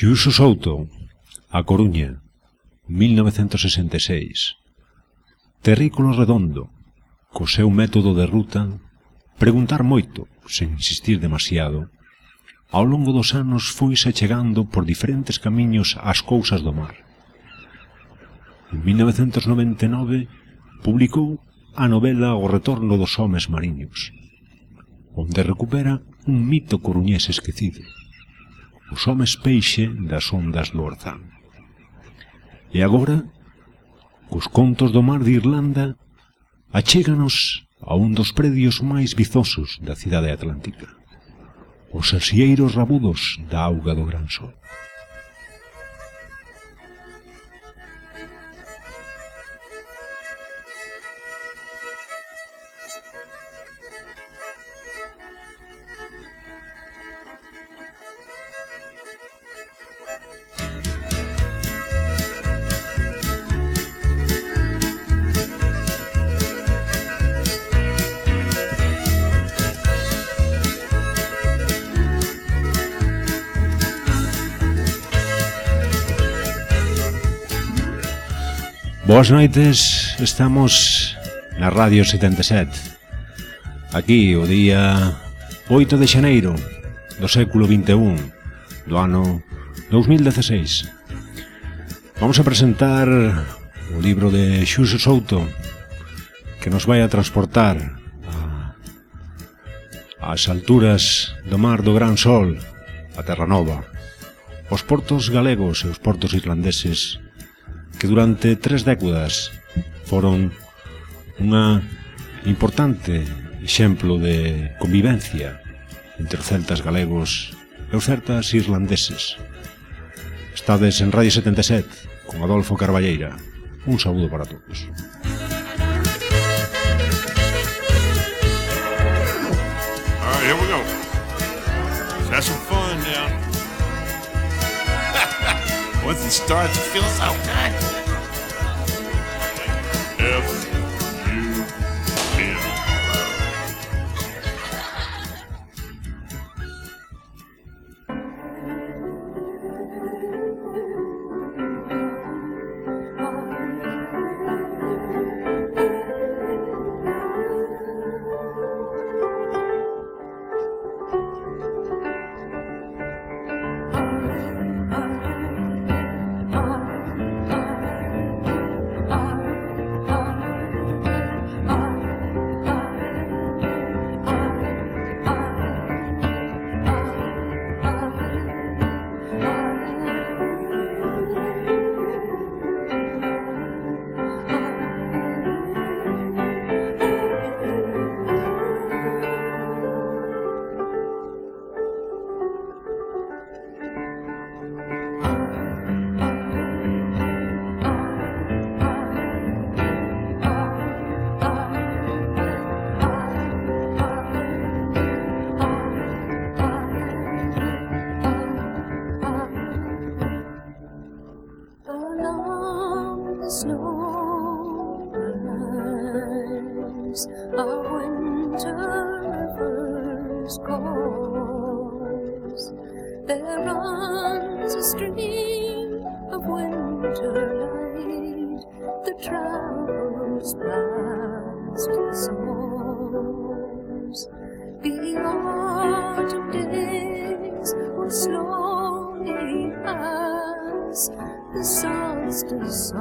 Xurxo Souto, A Coruña, 1966. Terrícola Redondo, co seu método de ruta, preguntar moito, sen insistir demasiado, ao longo dos anos foise chegando por diferentes camiños ás cousas do mar. En 1999 publicou a novela O retorno dos homes mariños, onde recupera un mito coruñés esquecido os homes peixe das ondas do Orzán. E agora, cos contos do mar de Irlanda, achéganos a un dos predios máis bizosos da cidade atlántica, os asieiros rabudos da auga do Gran Sol. Boas noites, estamos na Radio 77 Aquí o día 8 de xaneiro do século 21 do ano 2016 Vamos a presentar o libro de Xuxo Souto que nos vai a transportar ás alturas do mar do Gran Sol a Terra Nova os portos galegos e os portos irlandeses que durante tres décadas foron unha importante exemplo de convivencia entre os celtas galegos e os celtas irlandeses. Estades en Radio 77 con Adolfo Carballeira. Un saúdo para todos. Ah, here we go. That's some fun now. Once it starts, it feels so good. Lines of winter rivers course, there runs a stream of winter light that travels past the source. The autumn days will slowly pass, the solstice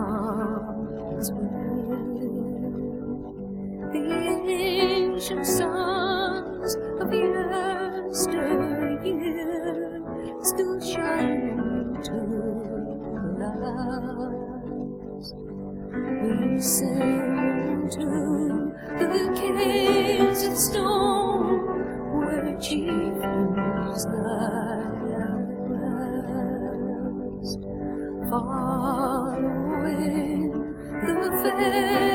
of stone where chieftains and. Following the fairy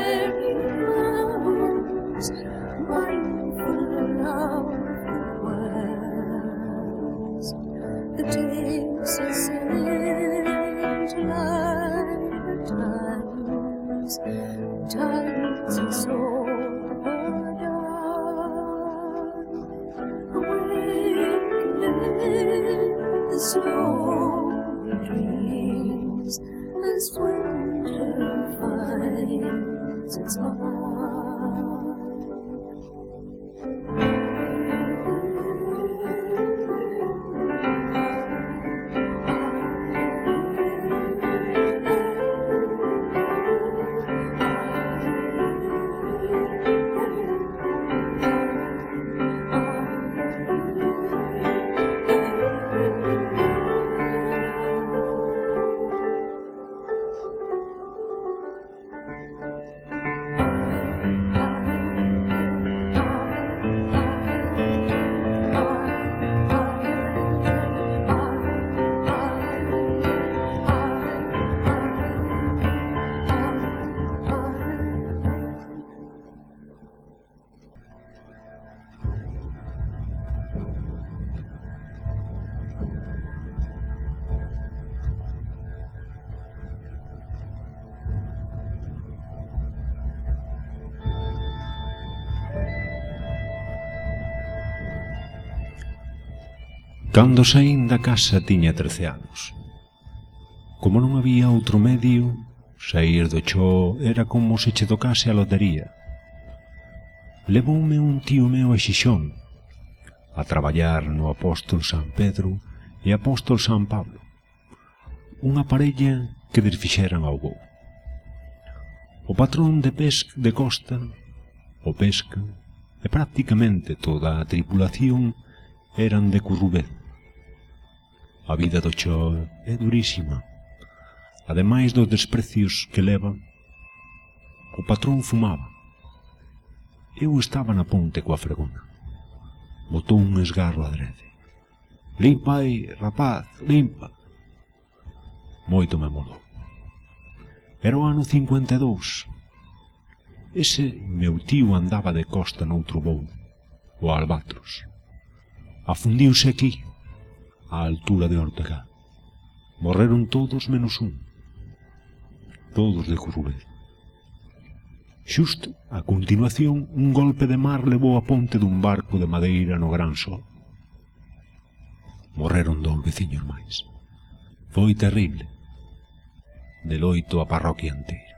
Cando saín da casa tiña 13 anos. Como non había outro medio, saír do cho era como se che tocase a lotería. Levoume un tío meu a Xixón, a traballar no apóstol San Pedro e apóstol San Pablo, unha parella que desfixeran ao voo. O patrón de pesca de costa, o pesca, e prácticamente toda a tripulación eran de Currubeza. A vida do Cho é durísima. Ademais dos desprecios que leva, o patrón fumaba. Eu estaba na ponte coa fregona. Botou un esgarro adrede. Limpa aí, rapaz, limpa. Moito me molou. Era o ano 52. Ese meu tío andaba de costa noutro voo, o Albatros. Afundiuse aquí, á altura de Ortega. Morreron todos menos un. Todos de Currubés. Xusto, a continuación, un golpe de mar levou a ponte dun barco de madeira no gran sol. Morreron dous veciños máis. Foi terrible. Del oito a parroquia inteira.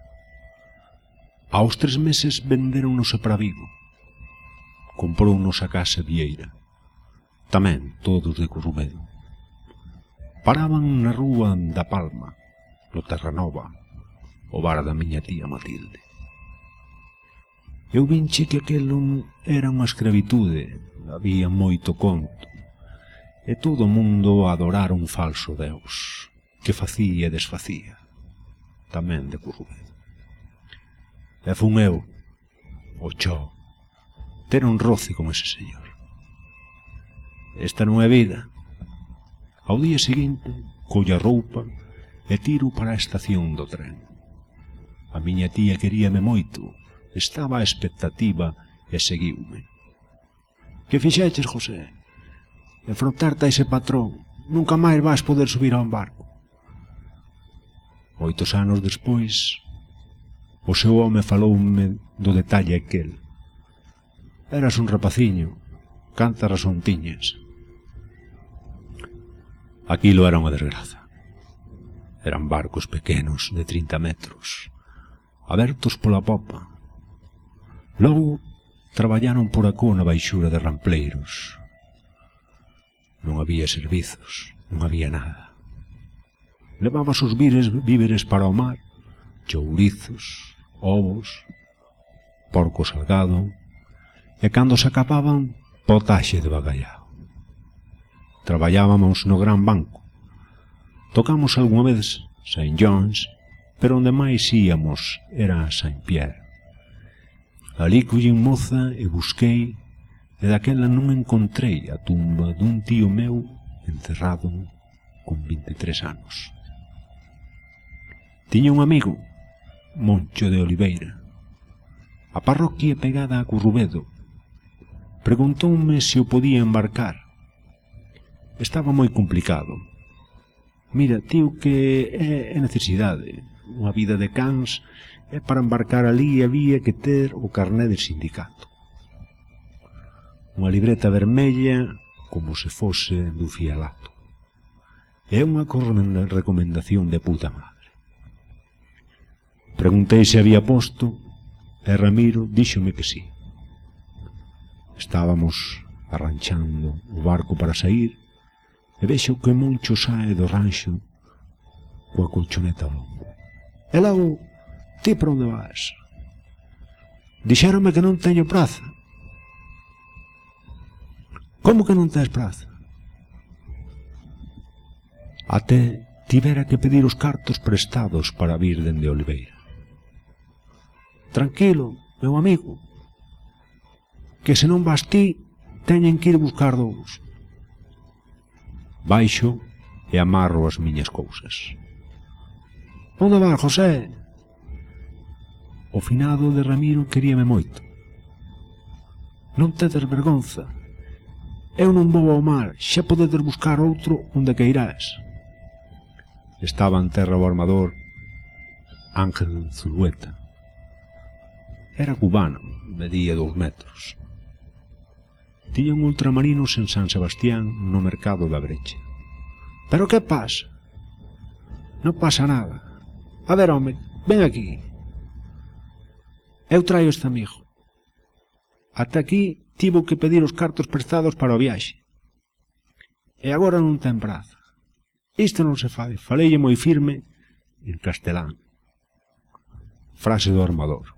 Aos tres meses venderon-nos a para Vigo. Comprou-nos a casa Vieira. Tamén todos de Corrubedo. Paraban na rúa da Palma, no Terranova, o bar da miña tía Matilde. Eu vinche que aquelo era unha escravitude, había moito conto, e todo o mundo adorara un falso deus, que facía e desfacía, tamén de Currubén. E fun eu, o chó, ter un roce con ese señor. Esta non é vida, Ao día seguinte, colla a roupa e tiro para a estación do tren. A miña tía queríame moito, estaba a expectativa e seguiume. Que fixeches, José? Enfrontarte a ese patrón, nunca máis vas poder subir a un barco. Oitos anos despois, o seu home faloume do detalle aquel. Eras un rapaciño, canta razón tiñas. Aquilo era unha desgraza. Eran barcos pequenos de 30 metros, abertos pola popa. Logo, traballaron por a na baixura de rampleiros. Non había servizos, non había nada. Levabas os víveres, víveres para o mar, chourizos, ovos, porco salgado, e cando se acababan, potaxe de bagallao traballábamos no Gran Banco. Tocamos algunha vez St. John's, pero onde máis íamos era a St. Pierre. Alí collín moza e busquei, e daquela non encontrei a tumba dun tío meu encerrado con 23 anos. Tiña un amigo, Moncho de Oliveira. A parroquia pegada a Currubedo. Preguntoume se o podía embarcar estaba moi complicado. Mira, tío, que é, é necesidade. Unha vida de cans é para embarcar ali había que ter o carné de sindicato. Unha libreta vermella como se fose do fialato. É unha recomendación de puta madre. Preguntei se había posto e Ramiro díxome que sí. Estábamos arranchando o barco para sair e vexo que Moncho sae do ranxo coa colchoneta ao longo. E logo, ti para onde vas? Dixérome que non teño praza. Como que non tens praza? Até tivera que pedir os cartos prestados para vir dende Oliveira. Tranquilo, meu amigo, que se non vas ti, teñen que ir buscar dous. Baixo e amarro as miñas cousas. Onde vas, José? O finado de Ramiro queríame moito. Non tedes vergonza. Eu non vou ao mar, xa podedes buscar outro onde queirades. Estaba en terra o armador Ángel Zulueta. Era cubano, medía dous metros tiñan ultramarinos en San Sebastián no mercado da brecha. Pero que pasa? Non pasa nada. A ver, home, ven aquí. Eu traio este amigo. Ata aquí tivo que pedir os cartos prestados para o viaxe. E agora non ten praza. Isto non se fai. Faleille moi firme en castelán. Frase do armador.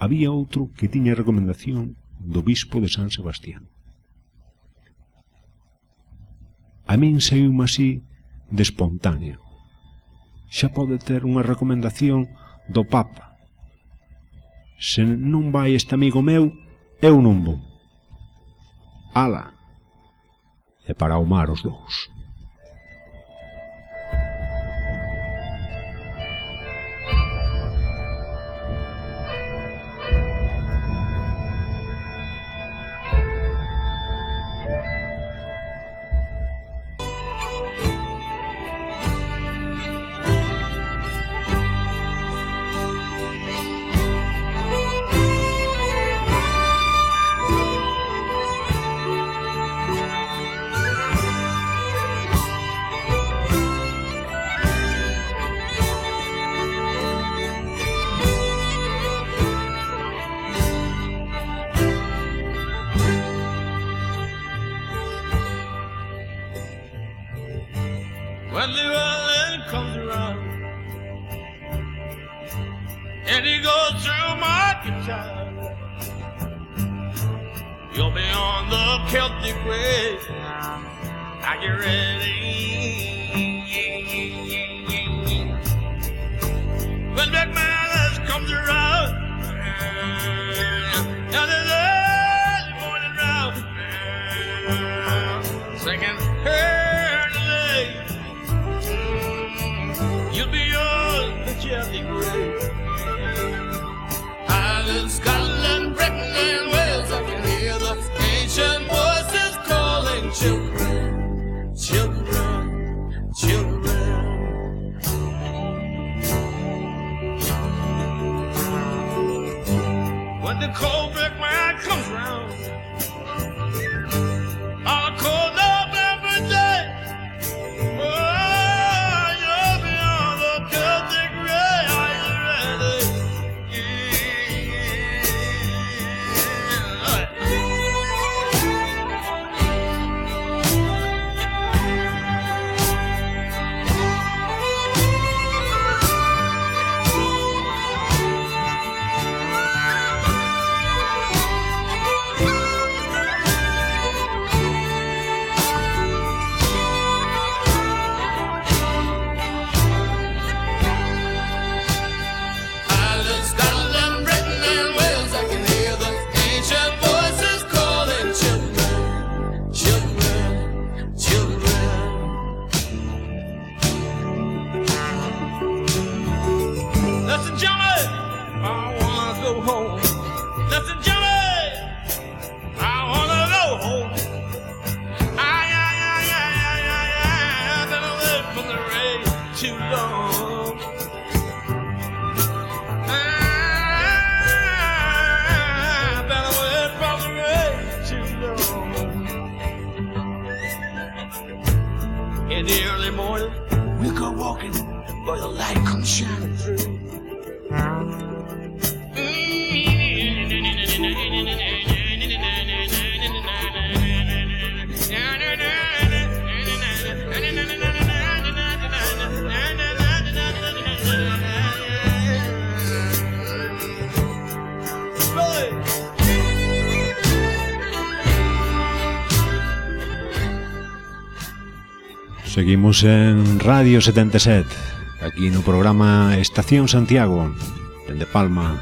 Había outro que tiña recomendación do bispo de San Sebastián. A min saiu así de espontáneo. Xa pode ter unha recomendación do Papa. Se non vai este amigo meu, eu non vou. Ala! E para o mar os dous. And there's early morning round, singing, Hey, The cold brick man Seguimos en Radio 77 Aquí no programa Estación Santiago Dende Palma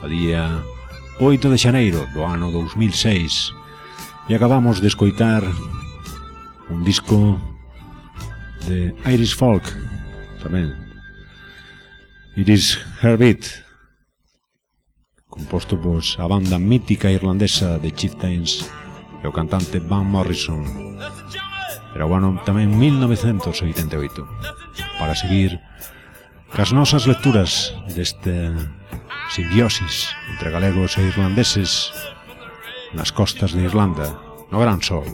A día 8 de xaneiro do ano 2006 E acabamos de escoitar Un disco de Irish Folk Tamén. Iris Herbit Composto pois a banda mítica irlandesa de Chieftains E o cantante Van Morrison pero bueno, tamén 1988 para seguir cas nosas lecturas deste simbiosis entre galegos e irlandeses nas costas de Irlanda no Gran Sol.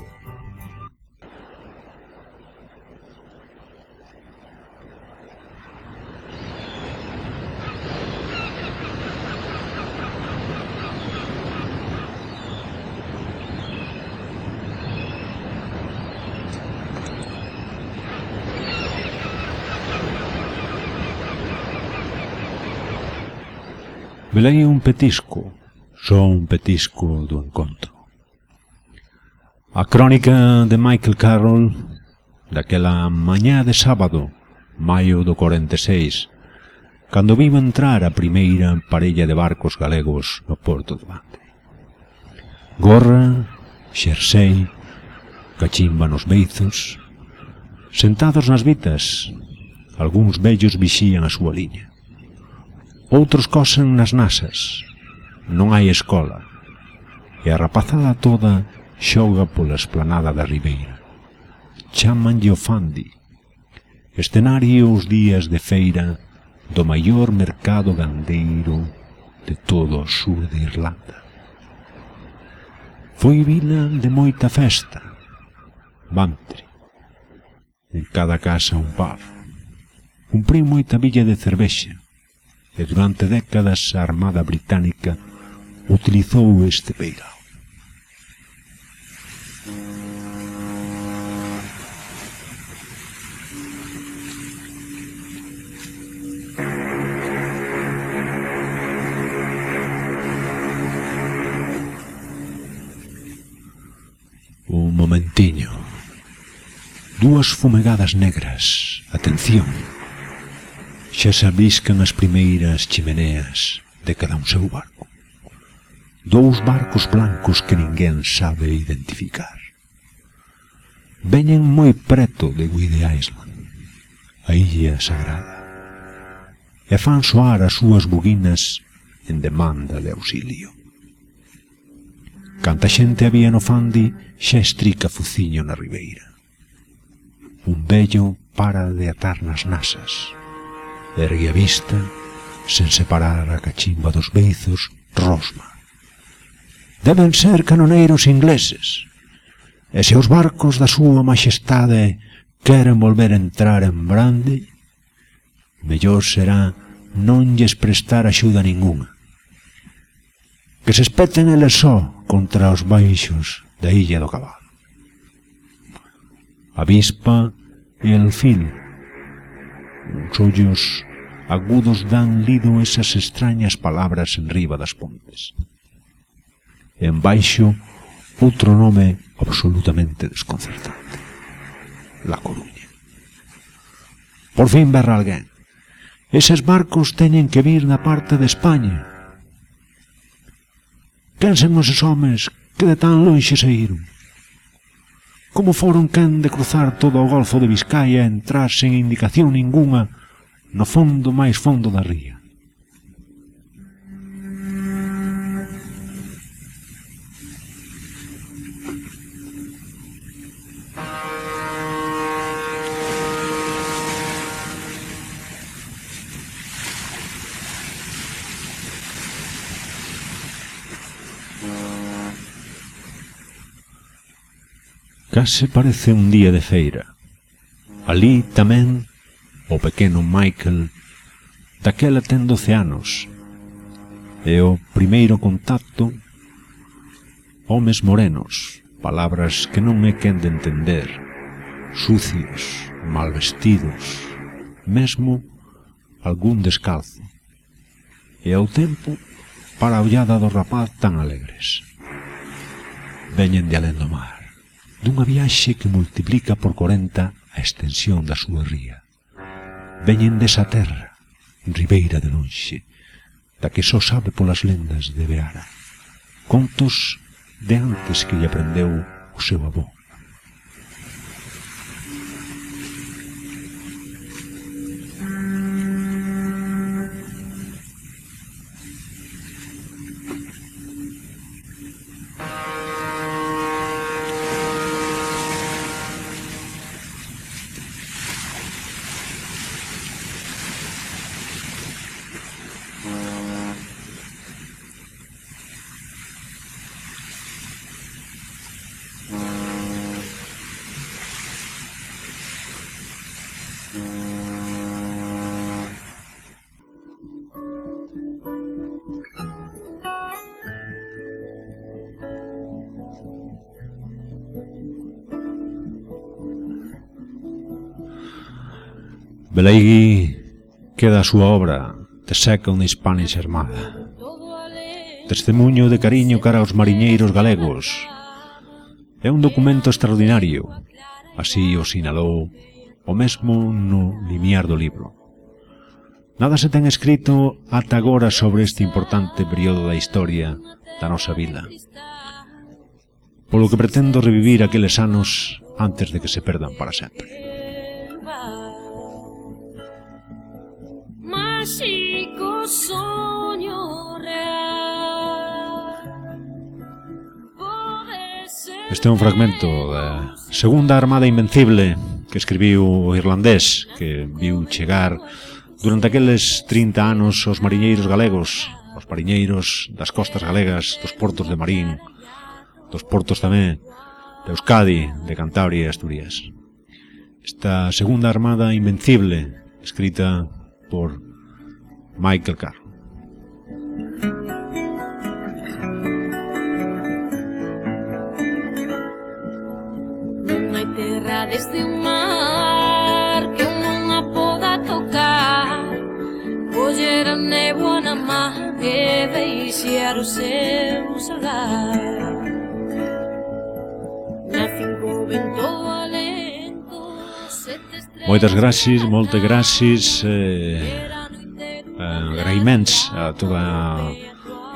Belén é un petisco, só un petisco do encontro. A crónica de Michael Carroll daquela mañá de sábado, maio do 46, cando vivo entrar a primeira parella de barcos galegos no porto de Bande. Gorra, xersei, cachimba nos beizos, sentados nas vitas, algúns vellos vixían a súa liña. Outros cosen nas nasas. Non hai escola. E a rapazada toda xoga pola esplanada da Ribeira. Chamanlle o Fandi. Escenario os días de feira do maior mercado gandeiro de todo o sur de Irlanda. Foi vila de moita festa, Bantry. En cada casa un pub. Cumprí moita villa de cervexa, e durante décadas a Armada Británica utilizou este peirao. Un momentiño. Dúas fumegadas negras. Atención. Xa se abriscan as primeiras chimeneas de cada un seu barco. Dous barcos blancos que ninguén sabe identificar. Veñen moi preto de Guide Island, a illa sagrada, e fan soar as súas buguinas en demanda de auxilio. Canta xente había no Fandi xa estrica fuciño na ribeira. Un vello para de atar nas nasas Ergue a vista, sen separar a cachimba dos beizos, Rosma. Deben ser canoneiros ingleses. E se os barcos da súa majestade queren volver a entrar en Brande, mellor será non lles prestar axuda ninguna. Que se espeten eles só contra os baixos da Illa do Cabalo. A vispa e el fil, uns ollos agudos dan lido esas extrañas palabras en riba das pontes. En baixo, outro nome absolutamente desconcertante. La Coruña. Por fin berra alguén. Eses barcos teñen que vir da parte de España. Quen sen eses homes que de tan lonxe saíron? Como foron quen de cruzar todo o golfo de Vizcaya e entrar sen indicación ninguna no fondo máis fondo da ría. Case parece un día de feira. Alí tamén o pequeno Michael, daquela ten 12 anos, e o primeiro contacto, homes morenos, palabras que non é quen de entender, sucios, mal vestidos, mesmo algún descalzo, e ao tempo para a ollada do rapaz tan alegres. Veñen de alén do mar, dunha viaxe que multiplica por 40 a extensión da súa ría. Veñen desa terra, ribeira de lonxe, da que só sabe polas lendas de Beara. Contos de antes que lle aprendeu o seu avó. Velaí queda a súa obra The Second Spanish Armada. Testemunho de cariño cara aos mariñeiros galegos. É un documento extraordinario, así o sinalou o mesmo no limiar do libro. Nada se ten escrito ata agora sobre este importante período da historia da nosa vida. Polo que pretendo revivir aqueles anos antes de que se perdan para sempre. chico soño real. Este é un fragmento da Segunda Armada Invencible que escribiu o irlandés que viu chegar durante aqueles 30 anos os mariñeiros galegos os mariñeiros das costas galegas dos portos de Marín dos portos tamén de Euskadi, de Cantabria e Asturias. Esta segunda armada invencible, escrita por Michael Carr. Non hai terra desde mar que eu non a poda tocar Coller a néboa na man e deixar o seu salgar Na finco vento alento Moitas gracias, molte graxis eh, agraïments a tota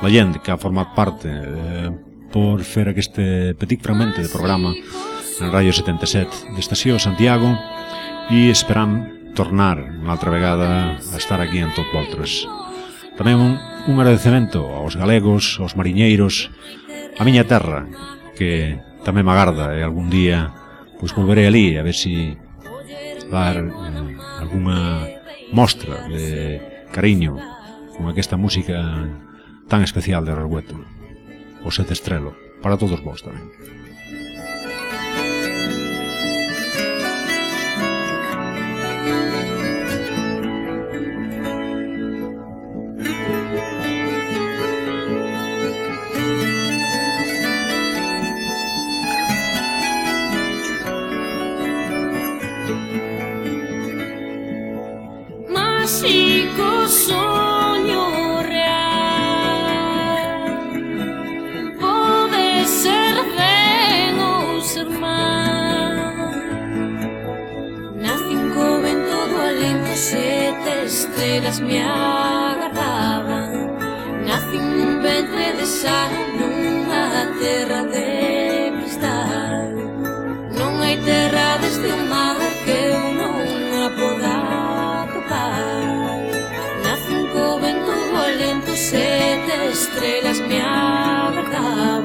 la gent que ha format part eh, per fer aquest eh, petit fragment de programa en Ràdio 77 d'Estació Santiago i esperam tornar una altra vegada a estar aquí amb tot vosaltres. Tamén un, un agradecemento aos galegos, aos mariñeiros, a miña terra, que tamén me agarda e eh, algún día pois volveré ali a ver si dar eh, alguna mostra de cariño con aquesta música tan especial de Rargueto, o Sete Estrelo, para todos vós tamén. Música parcelas me agarraban Nacín nun ventre de sal nunha terra de cristal. Non hai terra desde o mar que eu non a poda tocar. Nacín co vento violento sete estrelas me agarraban